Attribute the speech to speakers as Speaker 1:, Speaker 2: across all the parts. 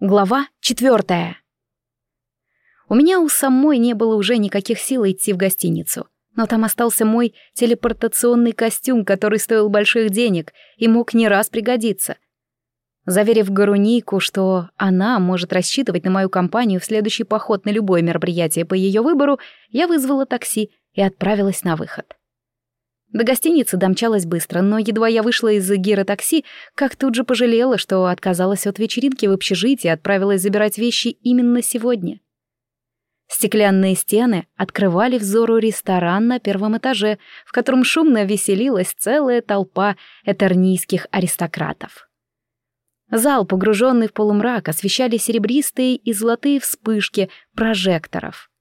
Speaker 1: Глава четвертая. У меня у самой не было уже никаких сил идти в гостиницу, но там остался мой телепортационный костюм, который стоил больших денег и мог не раз пригодиться. Заверив Гарунику, что она может рассчитывать на мою компанию в следующий поход на любое мероприятие по ее выбору, я вызвала такси и отправилась на выход. До гостиницы домчалась быстро, но едва я вышла из гира такси, как тут же пожалела, что отказалась от вечеринки в общежитии и отправилась забирать вещи именно сегодня. Стеклянные стены открывали взору ресторан на первом этаже, в котором шумно веселилась целая толпа этернийских аристократов. Зал, погруженный в полумрак, освещали серебристые и золотые вспышки прожекторов —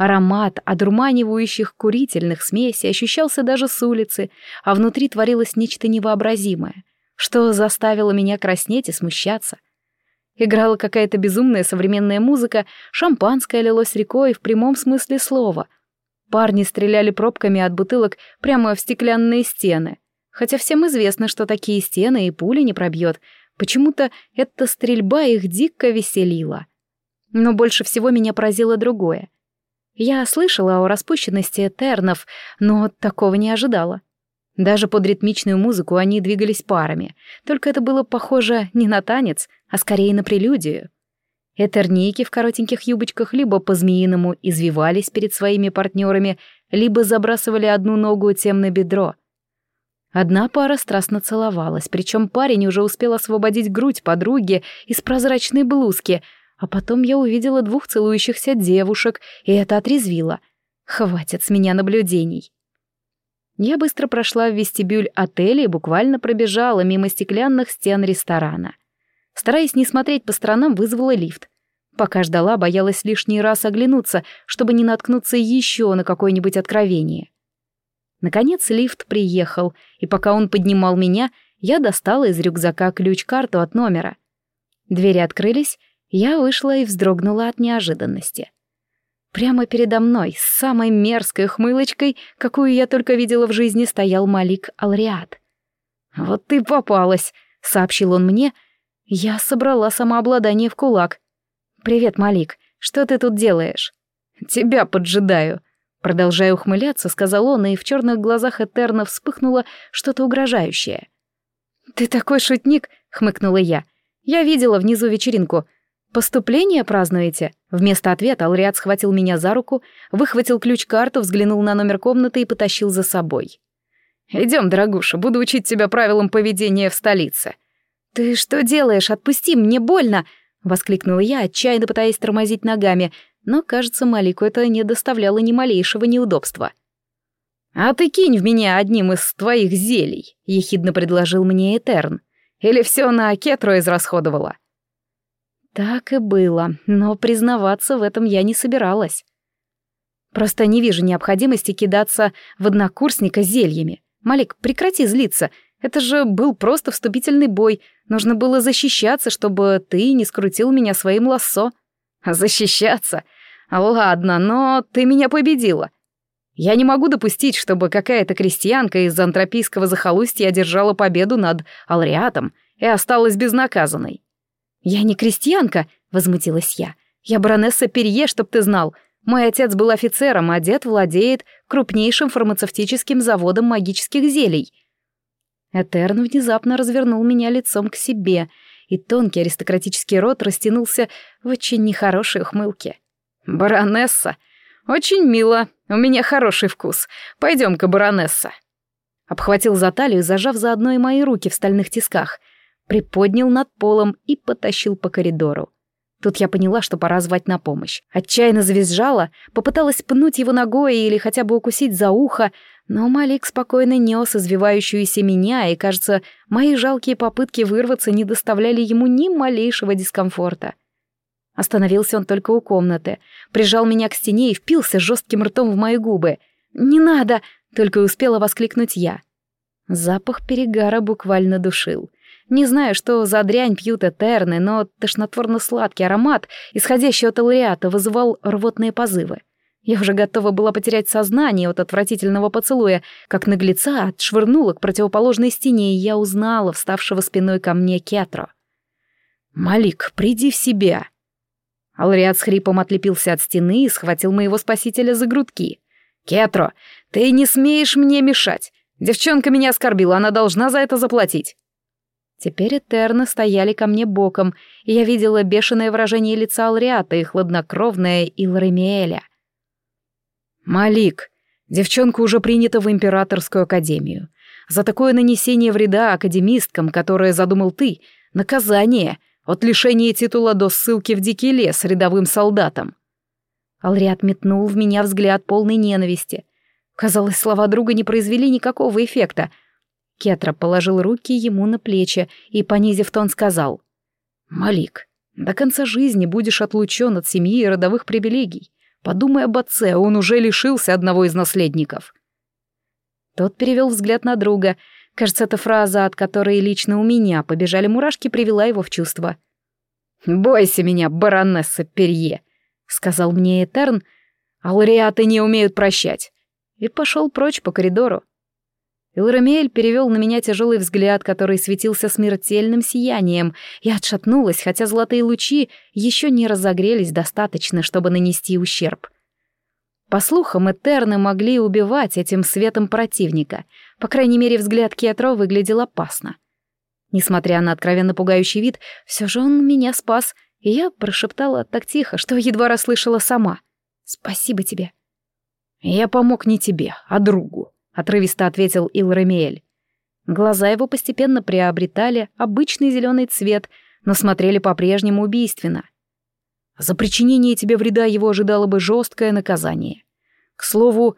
Speaker 1: Аромат одурманивающих курительных смесей ощущался даже с улицы, а внутри творилось нечто невообразимое, что заставило меня краснеть и смущаться. Играла какая-то безумная современная музыка, шампанское лилось рекой в прямом смысле слова. Парни стреляли пробками от бутылок прямо в стеклянные стены. Хотя всем известно, что такие стены и пули не пробьет. Почему-то эта стрельба их дико веселила. Но больше всего меня поразило другое — я слышала о распущенности тернов, но такого не ожидала. Даже под ритмичную музыку они двигались парами, только это было похоже не на танец, а скорее на прелюдию. Этернейки в коротеньких юбочках либо по-змеиному извивались перед своими партнерами, либо забрасывали одну ногу тем на бедро. Одна пара страстно целовалась, причем парень уже успел освободить грудь подруги из прозрачной блузки — а потом я увидела двух целующихся девушек, и это отрезвило. Хватит с меня наблюдений. Я быстро прошла в вестибюль отеля и буквально пробежала мимо стеклянных стен ресторана. Стараясь не смотреть по сторонам, вызвала лифт. Пока ждала, боялась лишний раз оглянуться, чтобы не наткнуться еще на какое-нибудь откровение. Наконец лифт приехал, и пока он поднимал меня, я достала из рюкзака ключ-карту от номера. Двери открылись, я вышла и вздрогнула от неожиданности. Прямо передо мной, с самой мерзкой хмылочкой, какую я только видела в жизни, стоял Малик Алриат. «Вот ты попалась», — сообщил он мне. Я собрала самообладание в кулак. «Привет, Малик, что ты тут делаешь?» «Тебя поджидаю», — продолжая ухмыляться, сказал он, и в черных глазах Этерна вспыхнуло что-то угрожающее. «Ты такой шутник», — хмыкнула я. «Я видела внизу вечеринку. «Поступление празднуете?» Вместо ответа Алриат схватил меня за руку, выхватил ключ-карту, взглянул на номер комнаты и потащил за собой. «Идем, дорогуша, буду учить тебя правилам поведения в столице». «Ты что делаешь? Отпусти, мне больно!» — воскликнула я, отчаянно пытаясь тормозить ногами, но, кажется, Малику это не доставляло ни малейшего неудобства. «А ты кинь в меня одним из твоих зелий», — ехидно предложил мне Этерн. «Или все на Кетру израсходовала?» Так и было, но признаваться в этом я не собиралась. Просто не вижу необходимости кидаться в однокурсника зельями. Малик, прекрати злиться. Это же был просто вступительный бой. Нужно было защищаться, чтобы ты не скрутил меня своим лассо. Защищаться? Ладно, но ты меня победила. Я не могу допустить, чтобы какая-то крестьянка из антропийского захолустья одержала победу над Алриатом и осталась безнаказанной. «Я не крестьянка», — возмутилась я. «Я баронесса Перье, чтоб ты знал. Мой отец был офицером, а дед владеет крупнейшим фармацевтическим заводом магических зелий». Этерн внезапно развернул меня лицом к себе, и тонкий аристократический рот растянулся в очень нехорошей ухмылке. «Баронесса! Очень мило. У меня хороший вкус. Пойдем-ка, баронесса!» Обхватил за талию, зажав заодно и мои руки в стальных тисках — приподнял над полом и потащил по коридору. Тут я поняла, что пора звать на помощь. Отчаянно завизжала, попыталась пнуть его ногой или хотя бы укусить за ухо, но Малик спокойно нес извивающуюся меня, и, кажется, мои жалкие попытки вырваться не доставляли ему ни малейшего дискомфорта. Остановился он только у комнаты, прижал меня к стене и впился жестким ртом в мои губы. «Не надо!» — только успела воскликнуть я. Запах перегара буквально душил — не знаю, что за дрянь пьют этерны, но тошнотворно-сладкий аромат, исходящий от лауреата, вызывал рвотные позывы. Я уже готова была потерять сознание от отвратительного поцелуя, как наглеца отшвырнула к противоположной стене, и я узнала вставшего спиной ко мне Кетро.
Speaker 2: «Малик, приди в себя!» Алриат с хрипом отлепился от стены и схватил моего спасителя за грудки. «Кетро, ты не смеешь мне мешать! Девчонка меня оскорбила, она должна за это заплатить!» Теперь Этерны стояли ко мне боком, и я видела бешеное выражение лица Алриата и хладнокровное Илремиэля. «Малик, девчонка уже принята в Императорскую Академию. За такое нанесение вреда академисткам, которое задумал ты, наказание — от лишения титула до ссылки в дикий лес рядовым солдатам. Алриат метнул в меня взгляд полной ненависти. Казалось, слова друга не произвели никакого эффекта. Кетра положил руки ему на плечи и, понизив тон, сказал. «Малик, до конца жизни будешь отлучен от семьи и родовых привилегий. Подумай об отце, он уже лишился одного из наследников». Тот перевел взгляд на друга — Кажется, эта фраза, от которой лично у меня побежали мурашки, привела его в чувство. «Бойся меня, баронесса Перье», — сказал мне Этерн, а лауреаты не умеют прощать. И пошел прочь по коридору. Илрамиэль перевел на меня тяжелый взгляд, который светился смертельным сиянием. Я отшатнулась, хотя золотые лучи еще не разогрелись достаточно, чтобы нанести ущерб. По слухам, Этерны могли убивать этим светом противника. По крайней мере, взгляд Кетро выглядел опасно. Несмотря на откровенно пугающий вид, все же он меня спас, и я прошептала так тихо, что едва расслышала сама. «Спасибо тебе». «Я помог не тебе, а другу», — отрывисто ответил Илрамиэль. Глаза его постепенно приобретали обычный зеленый цвет, но смотрели по-прежнему убийственно. За причинение тебе вреда его ожидало бы жесткое наказание. К слову,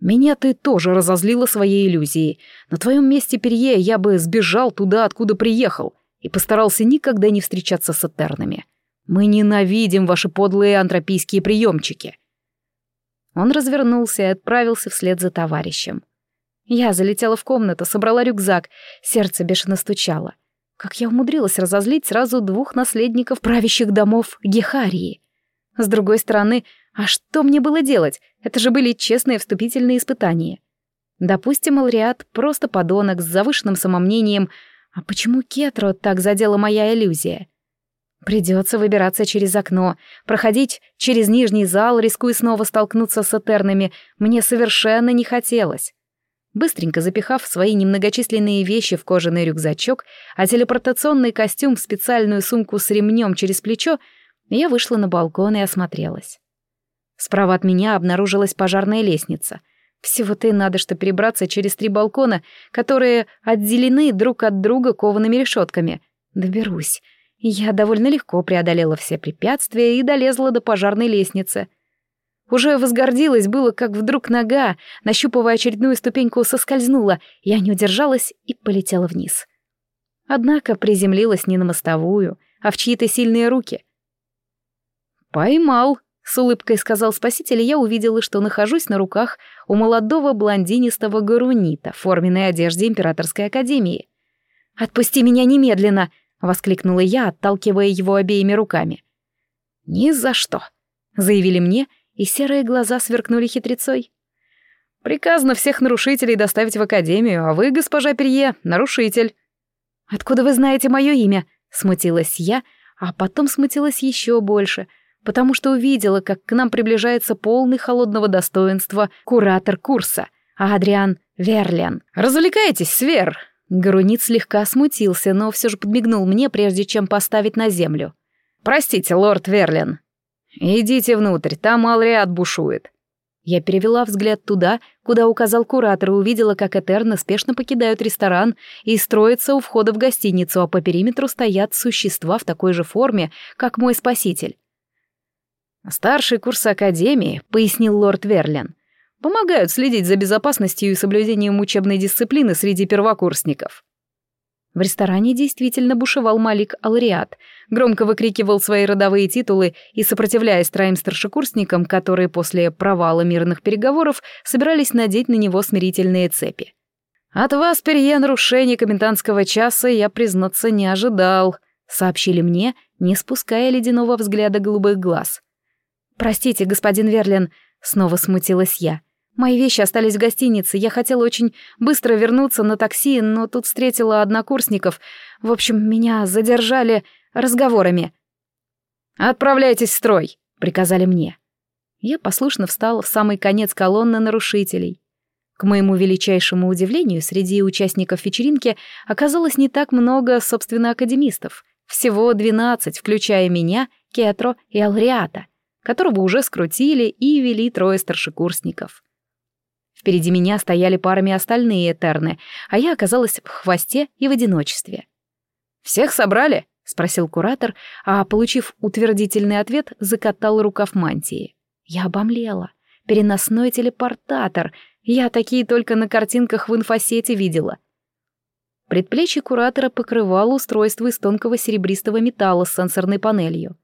Speaker 2: меня ты тоже разозлила своей иллюзией. На твоем месте Перье я бы сбежал туда, откуда приехал, и постарался никогда не встречаться с Этернами. Мы ненавидим ваши подлые антропийские приемчики. Он развернулся и отправился вслед за товарищем. Я залетела в комнату, собрала рюкзак, сердце бешено стучало. Как я умудрилась разозлить сразу двух наследников правящих домов Гехарии? С другой стороны, а что мне было делать? Это же были честные вступительные испытания. Допустим, Алриат просто подонок с завышенным самомнением. А почему Кетро так задела моя иллюзия? Придется выбираться через окно, проходить через нижний зал, рискуя снова столкнуться с Этернами, мне совершенно не хотелось. Быстренько запихав свои немногочисленные вещи в кожаный рюкзачок, а телепортационный костюм в специальную сумку с ремнем через плечо, я вышла на балкон и осмотрелась. Справа от меня обнаружилась пожарная лестница. Всего-то и надо, что перебраться через три балкона, которые отделены друг от друга коваными решетками. Доберусь. Я довольно легко преодолела все препятствия и долезла до пожарной лестницы — уже возгордилась было, как вдруг нога, нащупывая очередную ступеньку, соскользнула. Я не удержалась и полетела вниз. Однако приземлилась не на мостовую, а в чьи-то сильные руки. «Поймал», — с улыбкой сказал спаситель, и я увидела, что нахожусь на руках у молодого блондинистого гарунита в форменной одежде Императорской Академии. «Отпусти меня немедленно!» — воскликнула я, отталкивая его обеими руками. «Ни за что!» — заявили мне — и серые глаза сверкнули хитрецой. «Приказано всех нарушителей доставить в академию, а вы, госпожа Перье, нарушитель». «Откуда вы знаете мое имя?» — смутилась я, а потом смутилась еще больше, потому что увидела, как к нам приближается полный холодного достоинства куратор курса, Адриан Верлен. «Развлекайтесь, Свер!» Гарунит слегка смутился, но все же подмигнул мне, прежде чем поставить на землю. «Простите, лорд Верлен, «Идите внутрь, там Алриат бушует». Я перевела взгляд туда, куда указал куратор, и увидела, как Этерны спешно покидают ресторан и строятся у входа в гостиницу, а по периметру стоят существа в такой же форме, как мой спаситель. «Старший курс Академии», — пояснил лорд Верлен, — «помогают следить за безопасностью и соблюдением учебной дисциплины среди первокурсников». В ресторане действительно бушевал Малик Алриат, громко выкрикивал свои родовые титулы и, сопротивляясь троим старшекурсникам, которые после провала мирных переговоров собирались надеть на него смирительные цепи. «От вас, Перье, нарушение комендантского часа я, признаться, не ожидал», — сообщили мне, не спуская ледяного взгляда голубых глаз. «Простите, господин Верлин», — снова смутилась я. Мои вещи остались в гостинице. Я хотела очень быстро вернуться на такси, но тут встретила однокурсников. В общем, меня задержали.
Speaker 1: разговорами.
Speaker 2: «Отправляйтесь в строй», — приказали мне.
Speaker 1: Я послушно встал в самый конец колонны нарушителей. К моему величайшему удивлению, среди участников вечеринки оказалось не так много, собственно, академистов. Всего двенадцать, включая меня, Кетро и Алриата, которого уже скрутили и вели трое старшекурсников. Впереди меня стояли парами остальные Этерны, а я оказалась в хвосте и в одиночестве.
Speaker 2: «Всех собрали?»
Speaker 1: — спросил куратор, а, получив утвердительный ответ, закатал рукав мантии. Я обомлела. Переносной телепортатор. Я такие только на картинках в инфосете видела. Предплечье куратора покрывало устройство из тонкого серебристого металла с сенсорной панелью.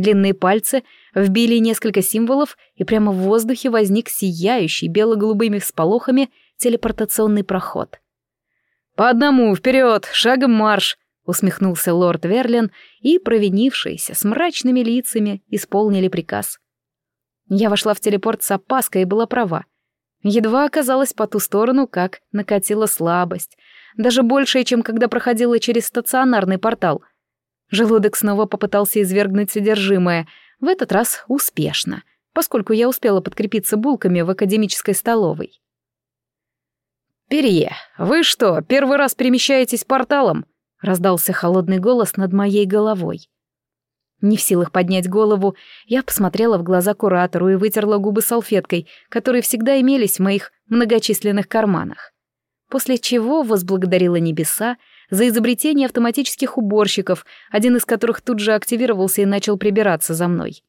Speaker 1: Длинные пальцы вбили несколько символов, и прямо в воздухе возник сияющий бело-голубыми всполохами телепортационный проход.
Speaker 2: «По одному, вперед, шагом марш!» — усмехнулся лорд Верлин, и провинившиеся с мрачными лицами исполнили приказ. Я вошла в телепорт с опаской и была права. Едва оказалась по ту сторону, как накатила слабость, даже большая, чем когда проходила через стационарный портал — Желудок снова попытался извергнуть содержимое, в этот раз успешно, поскольку я успела подкрепиться булками в академической столовой. «Перье, вы что, первый раз перемещаетесь порталом?» — раздался холодный голос над моей головой.
Speaker 1: Не в силах поднять голову, я посмотрела в глаза куратору и вытерла губы салфеткой, которые всегда имелись в моих многочисленных карманах. После чего возблагодарила небеса за изобретение автоматических уборщиков, один из которых тут же активировался и начал прибираться за мной.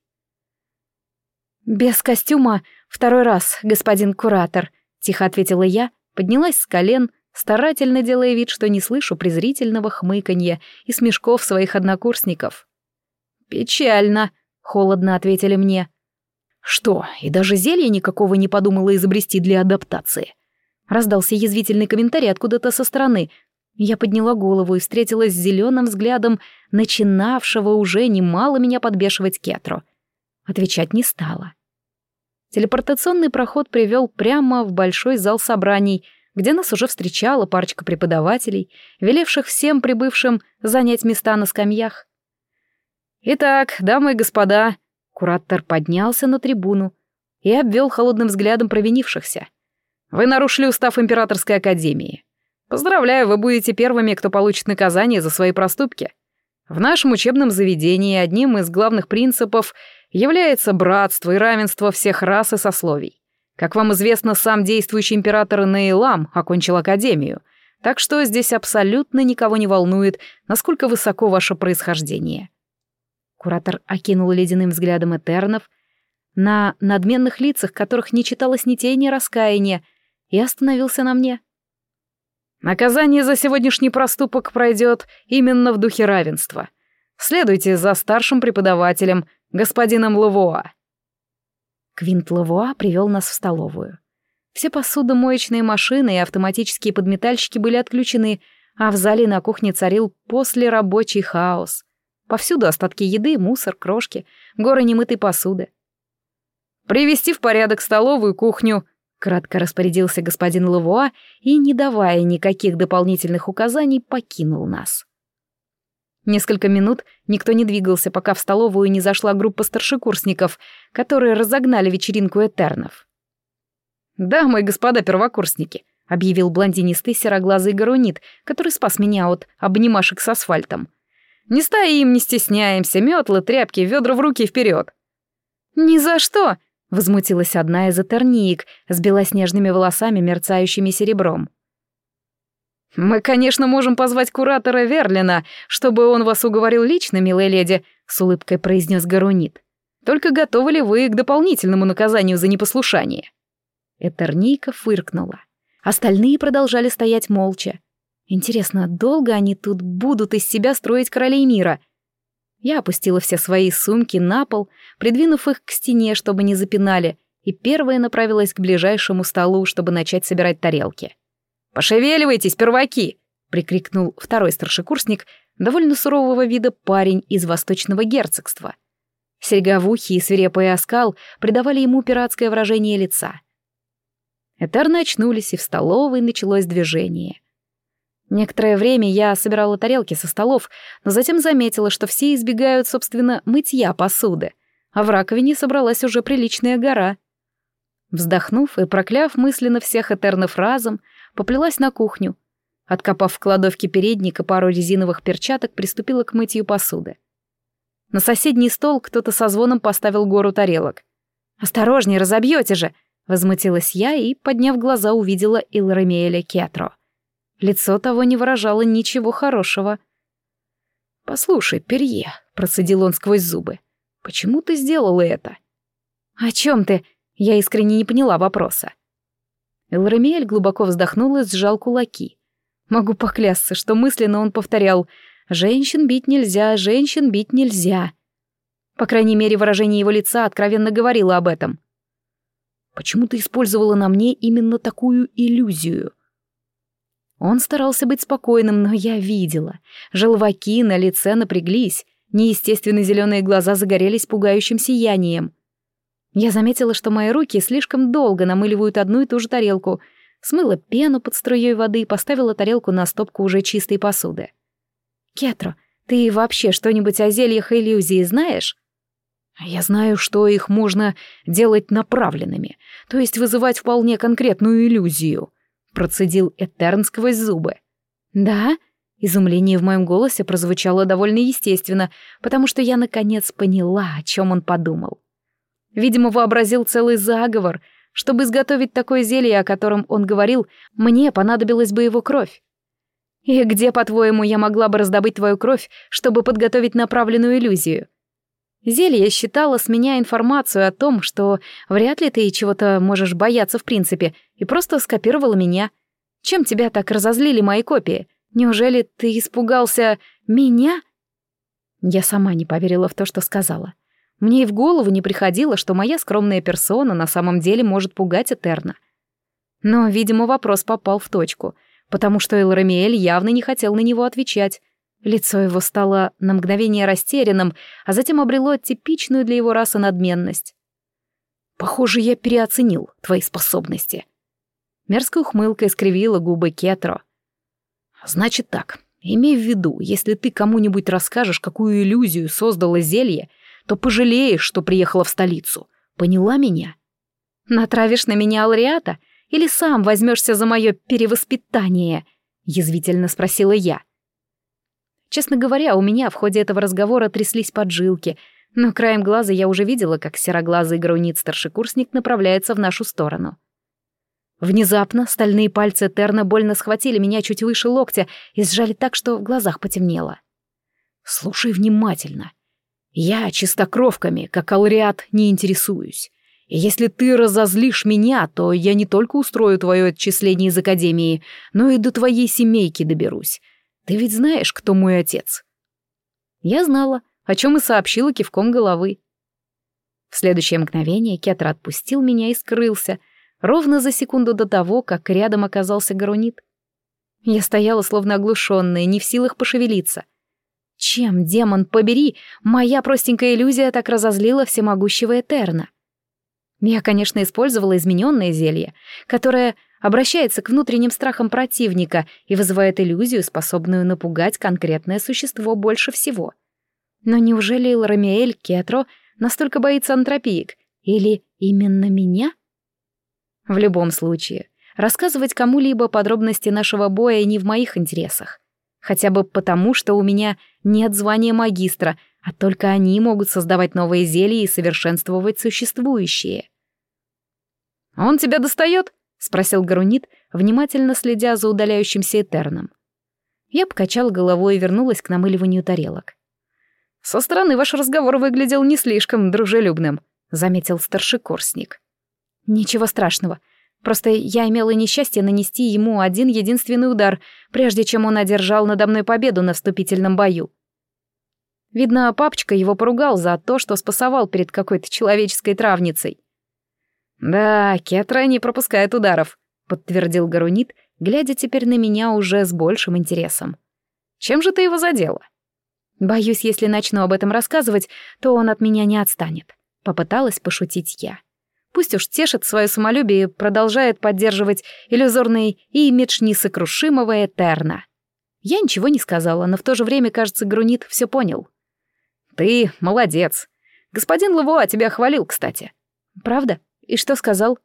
Speaker 1: «Без костюма второй раз, господин куратор», — тихо ответила я, поднялась с колен, старательно делая вид, что не слышу презрительного хмыканья и смешков своих однокурсников.
Speaker 2: «Печально», — холодно ответили мне. «Что, и даже зелья никакого не подумала изобрести для адаптации?» Раздался язвительный комментарий откуда-то со стороны, я подняла голову и встретилась с зеленым взглядом начинавшего уже немало меня подбешивать Кетру. Отвечать не стала. Телепортационный проход привел прямо в большой зал собраний, где нас уже встречала парочка преподавателей, велевших всем прибывшим занять места на скамьях. «Итак, дамы и господа», — куратор поднялся на трибуну и обвел холодным взглядом провинившихся. «Вы нарушили устав Императорской Академии. Поздравляю, вы будете первыми, кто получит наказание за свои проступки. В нашем учебном заведении одним из главных принципов является братство и равенство всех рас и сословий. Как вам известно, сам действующий император Нейлам окончил академию, так что здесь абсолютно никого не волнует, насколько высоко ваше происхождение.
Speaker 1: Куратор окинул ледяным взглядом Этернов, на надменных лицах которых не читалось ни тени раскаяния, и остановился на мне.
Speaker 2: Наказание за сегодняшний проступок пройдет именно в духе равенства. Следуйте за старшим преподавателем, господином Лавуа.
Speaker 1: Квинт Лавуа привел нас в столовую. Все посудомоечные машины и автоматические подметальщики были отключены, а в зале на кухне царил послерабочий хаос. Повсюду остатки еды, мусор, крошки, горы немытой посуды.
Speaker 2: «Привести в порядок столовую кухню»,
Speaker 1: Кратко распорядился господин Лавуа и, не давая никаких дополнительных указаний, покинул нас. Несколько минут никто не двигался, пока в столовую не зашла группа старшекурсников, которые разогнали вечеринку Этернов.
Speaker 2: «Дамы и господа первокурсники», — объявил блондинистый сероглазый гарунит, который спас меня от обнимашек с асфальтом. «Не стоим, не стесняемся, метлы, тряпки, ведра в руки вперед.
Speaker 1: «Ни за что!» Возмутилась одна из атерниек с белоснежными волосами, мерцающими серебром.
Speaker 2: «Мы, конечно, можем позвать куратора Верлина, чтобы он вас уговорил лично, милая леди», — с улыбкой произнес Гарунит. «Только готовы ли вы к дополнительному наказанию за непослушание?»
Speaker 1: Этернийка фыркнула. Остальные продолжали стоять молча. Интересно, долго они тут будут из себя строить королей мира — я опустила все свои сумки на пол, придвинув их к стене, чтобы не запинали, и первая направилась к ближайшему столу, чтобы начать собирать тарелки.
Speaker 2: «Пошевеливайтесь, перваки!» — прикрикнул второй старшекурсник, довольно сурового вида парень из восточного герцогства.
Speaker 1: Серьговухи и свирепый оскал придавали ему пиратское выражение лица. Этерны очнулись, и в столовой началось движение. Некоторое время я собирала тарелки со столов, но затем заметила, что все избегают, собственно, мытья посуды, а в раковине собралась уже приличная гора. Вздохнув и прокляв мысленно всех этернов разом, поплелась на кухню. Откопав в кладовке передника пару резиновых перчаток, приступила к мытью посуды. На соседний стол кто-то со звоном поставил гору тарелок. «Осторожнее, разобьете же!» — возмутилась я и, подняв глаза, увидела Илрамиэля Кетро. Лицо того не выражало ничего хорошего. «Послушай, Перье», — процедил он сквозь зубы, — «почему ты сделала это?» «О чем ты?» — я искренне не поняла вопроса. Элрамиэль глубоко вздохнул и сжал кулаки. Могу поклясться, что мысленно он повторял «Женщин бить нельзя, женщин бить нельзя». По крайней мере, выражение его лица откровенно говорило об этом. «Почему ты использовала на мне именно такую иллюзию?» Он старался быть спокойным, но я видела. Желваки на лице напряглись, неестественно зеленые глаза загорелись пугающим сиянием. Я заметила, что мои руки слишком долго намыливают одну и ту же тарелку, смыла пену под струей воды и поставила тарелку на стопку уже чистой посуды. «Кетро, ты вообще что-нибудь о зельях иллюзии знаешь?» «Я знаю, что их можно делать направленными, то есть вызывать вполне конкретную иллюзию», Процедил Этерн сквозь зубы. «Да?» Изумление в моем голосе прозвучало довольно естественно, потому что я наконец поняла, о чем он подумал. Видимо, вообразил целый заговор. Чтобы изготовить такое зелье, о котором он говорил, мне понадобилась бы его кровь. И где, по-твоему, я могла бы раздобыть твою кровь, чтобы подготовить направленную иллюзию? Зелье считало с меня информацию о том, что вряд ли ты чего-то можешь бояться в принципе, и просто скопировала меня. Чем тебя так разозлили мои копии? Неужели ты испугался меня? Я сама не поверила в то, что сказала. Мне и в голову не приходило, что моя скромная персона на самом деле может пугать Этерна. Но, видимо, вопрос попал в точку, потому что Элрамиэль явно не хотел на него отвечать, Лицо его стало на мгновение растерянным, а затем обрело типичную для его расы надменность. «Похоже, я переоценил твои способности». Мерзкая ухмылка искривила губы Кетро. «Значит так, имей в виду, если ты кому-нибудь расскажешь, какую иллюзию создало зелье, то пожалеешь, что приехала в столицу. Поняла меня?» «Натравишь на меня Алриата или сам возьмешься за мое перевоспитание?» — язвительно спросила я. Честно говоря, у меня в ходе этого разговора тряслись поджилки, но краем глаза я уже видела, как сероглазый граунит-старшекурсник направляется в нашу сторону. Внезапно стальные пальцы Терна больно схватили меня чуть выше локтя и сжали так, что в глазах потемнело. «Слушай внимательно. Я чистокровками, как алриат, не интересуюсь. И если ты разозлишь меня, то я не только устрою твое отчисление из Академии, но и до твоей семейки доберусь. Ты ведь знаешь, кто мой отец?» Я знала, о чем и сообщила кивком головы. В следующее мгновение Кетра отпустил меня и скрылся, ровно за секунду до того, как рядом оказался Гарунит. Я стояла словно оглушенная, не в силах пошевелиться. Чем, демон, побери, моя простенькая иллюзия так разозлила всемогущего Этерна? Я, конечно, использовала измененное зелье, которое обращается к внутренним страхам противника и вызывает иллюзию, способную напугать конкретное существо больше всего. Но неужели Ламиэль Кетро настолько боится антропиек? Или именно меня? В любом случае, рассказывать кому-либо подробности нашего боя не в моих интересах. Хотя бы потому, что у меня нет звания магистра, а только они могут создавать новые зелья и совершенствовать существующие. «Он тебя достает?» — спросил Гарунит, внимательно следя за удаляющимся Этерном. Я покачала головой и вернулась к намыливанию тарелок. «Со стороны ваш разговор выглядел не слишком дружелюбным», — заметил старшекурсник. «Ничего страшного. Просто я имела несчастье нанести ему один единственный удар, прежде чем он одержал надо мной победу на вступительном бою. Видно, папочка его поругал за то, что спасовал перед какой-то человеческой травницей. «Да, Кетра не пропускает ударов», — подтвердил Гарунит, глядя теперь на меня уже с большим интересом. «Чем же ты его задела?» «Боюсь, если начну об этом рассказывать, то он от меня не отстанет», — попыталась пошутить я. Пусть уж тешит свое самолюбие и продолжает поддерживать иллюзорный имидж несокрушимого Этерна. Я ничего не сказала, но в то же время, кажется, Грунит все понял.
Speaker 2: «Ты молодец. Господин Лавуа тебя хвалил, кстати».
Speaker 1: «Правда? И что сказал?»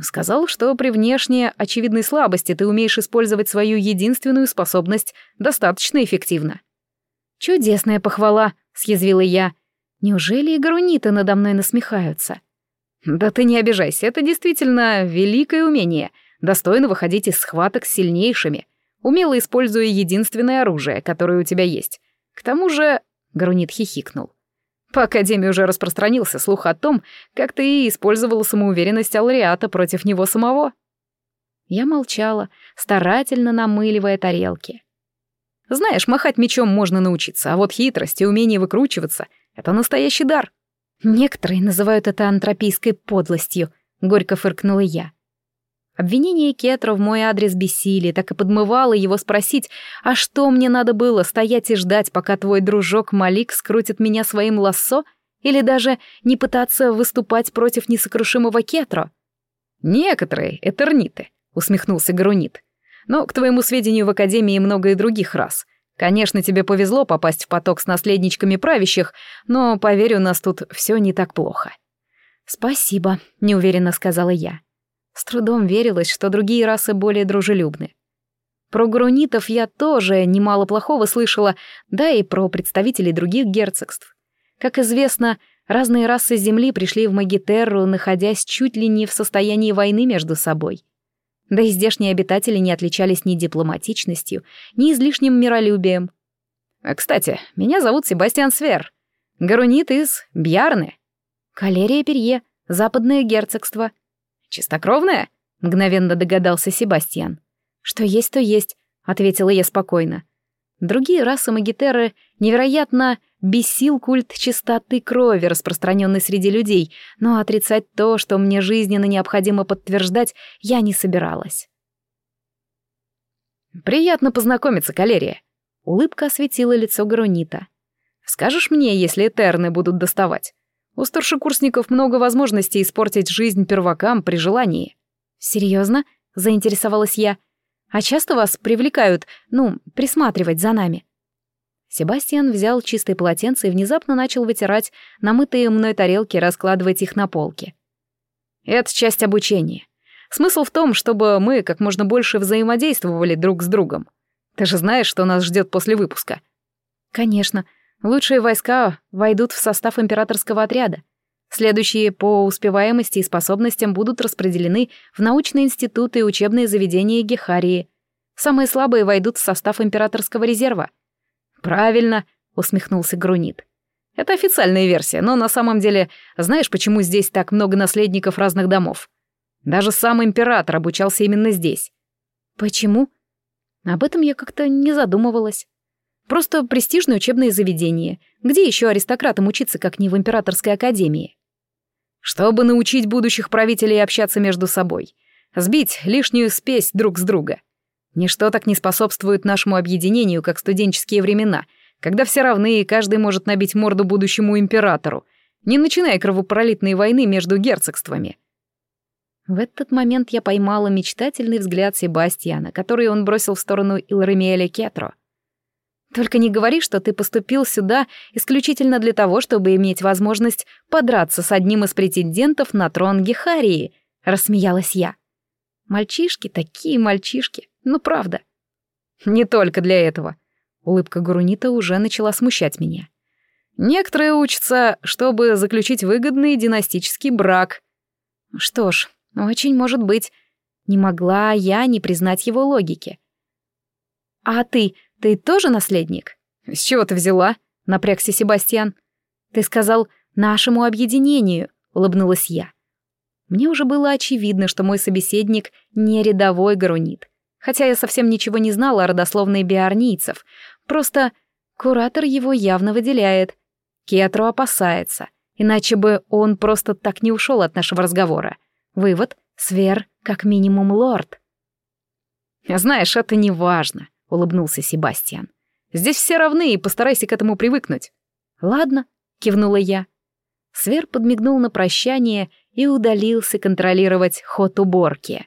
Speaker 2: «Сказал, что при внешне очевидной слабости ты умеешь использовать свою единственную способность достаточно эффективно».
Speaker 1: «Чудесная похвала», — съязвила я. «Неужели и Груниты надо мной насмехаются?»
Speaker 2: «Да ты не обижайся, это действительно великое умение, достойно выходить из схваток с сильнейшими, умело используя единственное оружие, которое у тебя есть. К тому же...» — Грунит хихикнул. «По Академии уже распространился слух о том, как ты использовала самоуверенность Алриата против него самого».
Speaker 1: Я молчала, старательно намыливая тарелки.
Speaker 2: «Знаешь, махать мечом можно научиться, а вот хитрость и умение выкручиваться — это настоящий дар».
Speaker 1: «Некоторые называют это антропийской подлостью», — горько фыркнула я. Обвинение Кетро в мой адрес бессили, так и подмывало его спросить, а что мне надо было, стоять и ждать, пока твой дружок Малик скрутит меня своим лассо, или даже не пытаться выступать против несокрушимого Кетро?
Speaker 2: «Некоторые — этерниты», — усмехнулся Гарунит. «Но, к твоему сведению, в Академии много и других рас. Конечно, тебе повезло попасть в поток с наследничками правящих, но, поверь, у нас тут все не так плохо».
Speaker 1: «Спасибо», — неуверенно сказала я. С трудом верилось, что другие расы более дружелюбны. Про грунитов я тоже немало плохого слышала, да и про представителей других герцогств. Как известно, разные расы Земли пришли в Магитерру, находясь чуть ли не в состоянии войны между собой. Да и здешние обитатели не отличались ни дипломатичностью, ни излишним миролюбием.
Speaker 2: А, кстати, меня зовут Себастьян Свер. Гарунит из Бьярны.
Speaker 1: Калерия Перье, западное герцогство.
Speaker 2: «Чистокровная?» — мгновенно догадался Себастьян.
Speaker 1: «Что есть, то есть», — ответила я спокойно. Другие расы Магитеры невероятно бесил культ чистоты крови, распространенный среди людей, но отрицать то, что мне жизненно необходимо подтверждать, я не собиралась.
Speaker 2: «Приятно познакомиться, Калерия», — улыбка осветила лицо Гарунита. «Скажешь мне, если Этерны будут доставать? У старшекурсников много возможностей испортить жизнь первакам при желании.
Speaker 1: Серьезно? заинтересовалась я. А часто вас привлекают, ну, присматривать за нами? Себастьян взял чистое полотенце и внезапно начал вытирать намытые мной тарелки, раскладывать их на полке.
Speaker 2: Это часть обучения. Смысл в том, чтобы мы как можно больше взаимодействовали друг с другом. Ты же знаешь, что нас ждет после выпуска.
Speaker 1: Конечно. Лучшие войска войдут в состав императорского отряда. Следующие по успеваемости и способностям будут распределены в научные институты и учебные заведения Гехарии. Самые слабые войдут в состав императорского резерва.
Speaker 2: «Правильно», — усмехнулся Грунит. «Это официальная версия, но на самом деле, знаешь, почему здесь так много наследников разных домов? Даже сам император обучался именно здесь».
Speaker 1: «Почему?» Об этом я как-то не задумывалась. Просто престижное учебное заведение. Где еще аристократам учиться, как не в императорской академии?
Speaker 2: Чтобы научить будущих правителей общаться между собой. Сбить лишнюю спесь друг с друга. Ничто так не способствует нашему объединению, как студенческие времена, когда все равны и каждый может набить морду будущему императору, не начиная кровопролитной войны между герцогствами.
Speaker 1: В этот момент я поймала мечтательный взгляд Себастьяна, который он бросил в сторону Илремиэля Кетро. Только не говори, что ты поступил сюда исключительно для того, чтобы иметь возможность подраться с одним из претендентов на трон Гехарии, рассмеялась я. Мальчишки такие мальчишки, ну правда.
Speaker 2: Не только для этого. Улыбка Гурунита уже начала смущать меня. Некоторые учатся, чтобы заключить выгодный династический брак.
Speaker 1: Что ж, очень может быть. Не могла я не признать его логики. А ты ты тоже наследник?
Speaker 2: С чего ты взяла? Напрягся Себастьян.
Speaker 1: Ты сказал нашему объединению, улыбнулась я. Мне уже было очевидно, что мой собеседник не рядовой гарунит. Хотя я совсем ничего не знала о родословной биарнийцев. Просто куратор его явно выделяет. Кетру опасается. Иначе бы он просто так не ушел от нашего разговора. Вывод — Свер как минимум лорд.
Speaker 2: Знаешь, это не важно улыбнулся Себастьян. Здесь все равны, и постарайся к этому привыкнуть.
Speaker 1: Ладно, кивнула я. Свер подмигнул на прощание и удалился контролировать ход уборки.